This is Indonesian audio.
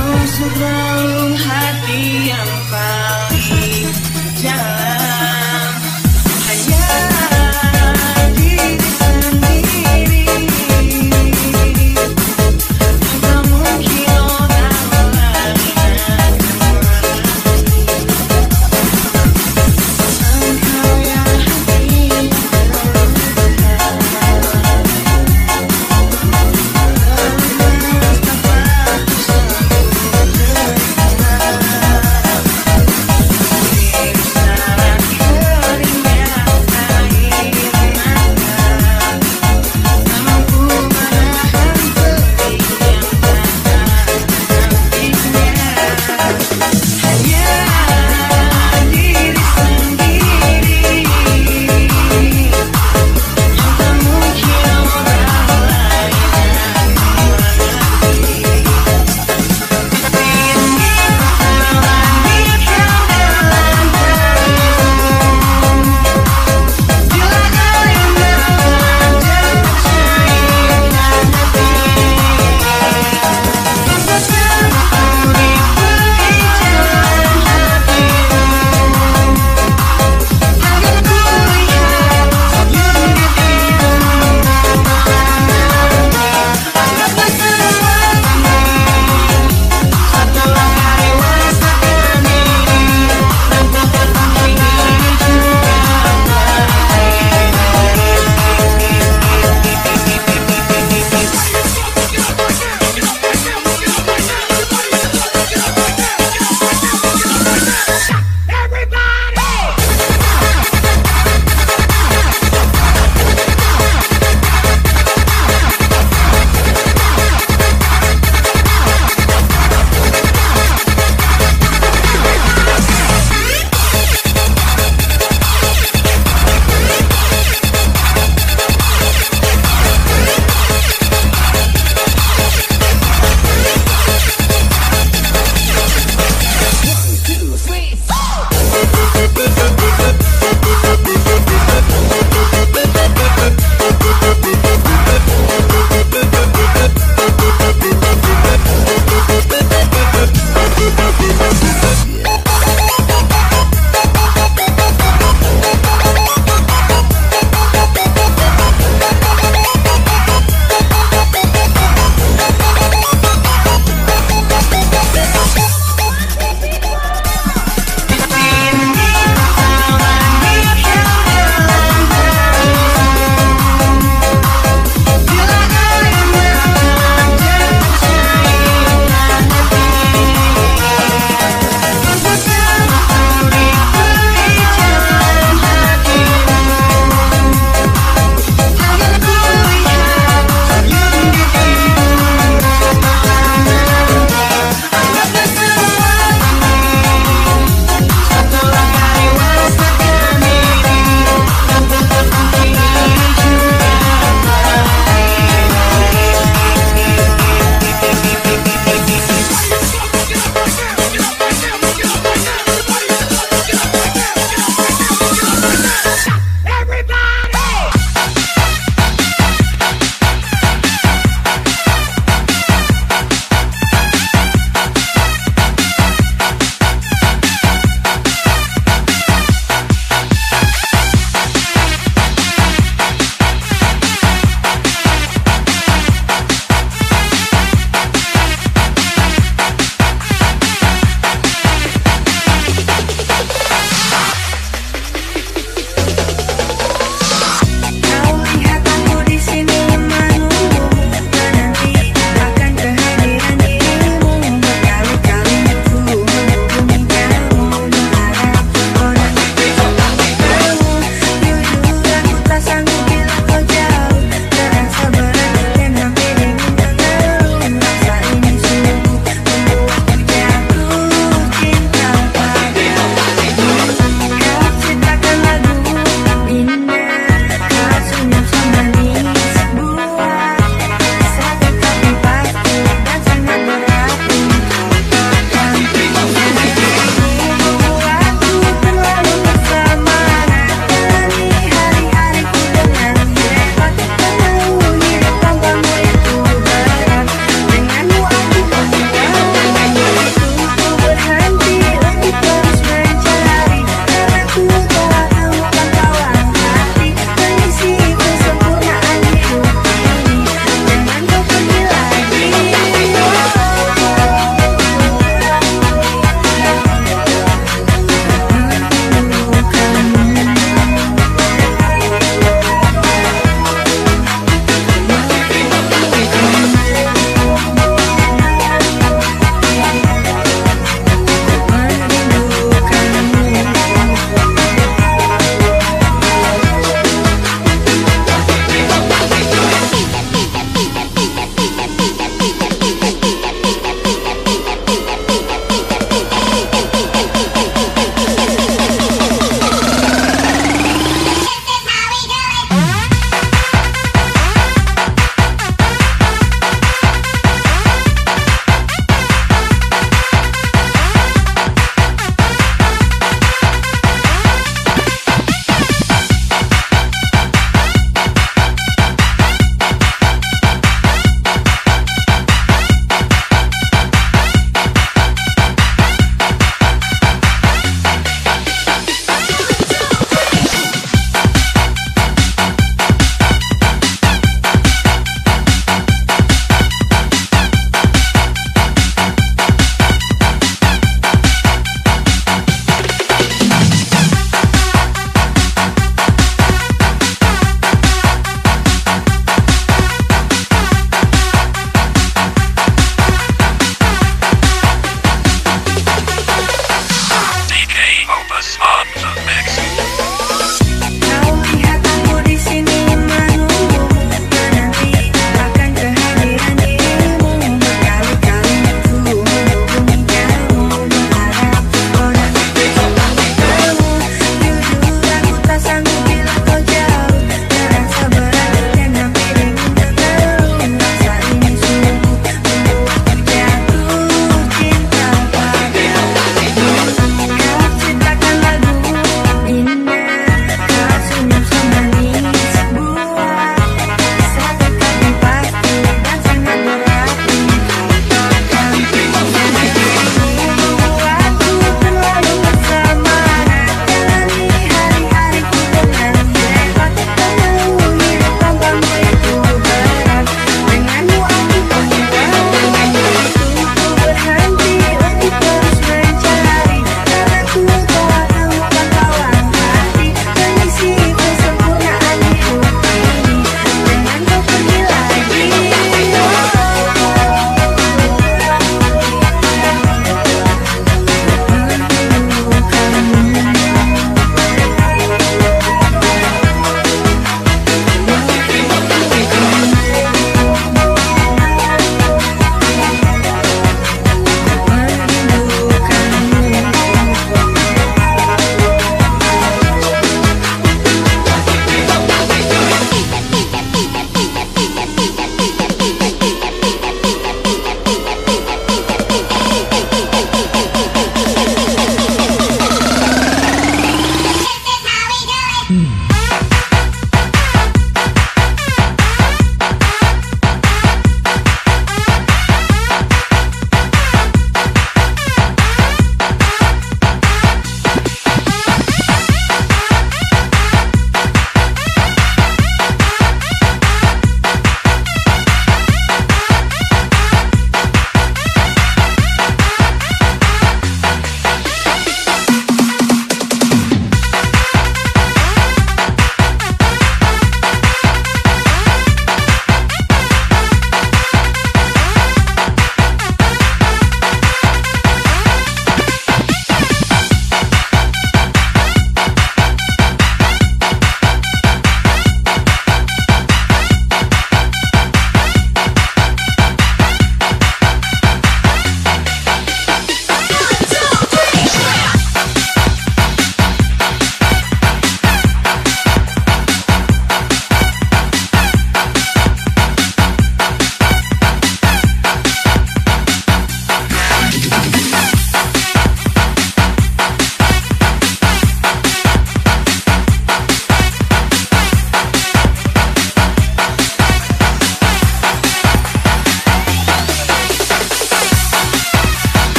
Yang dalam relung hati yang paling jauh.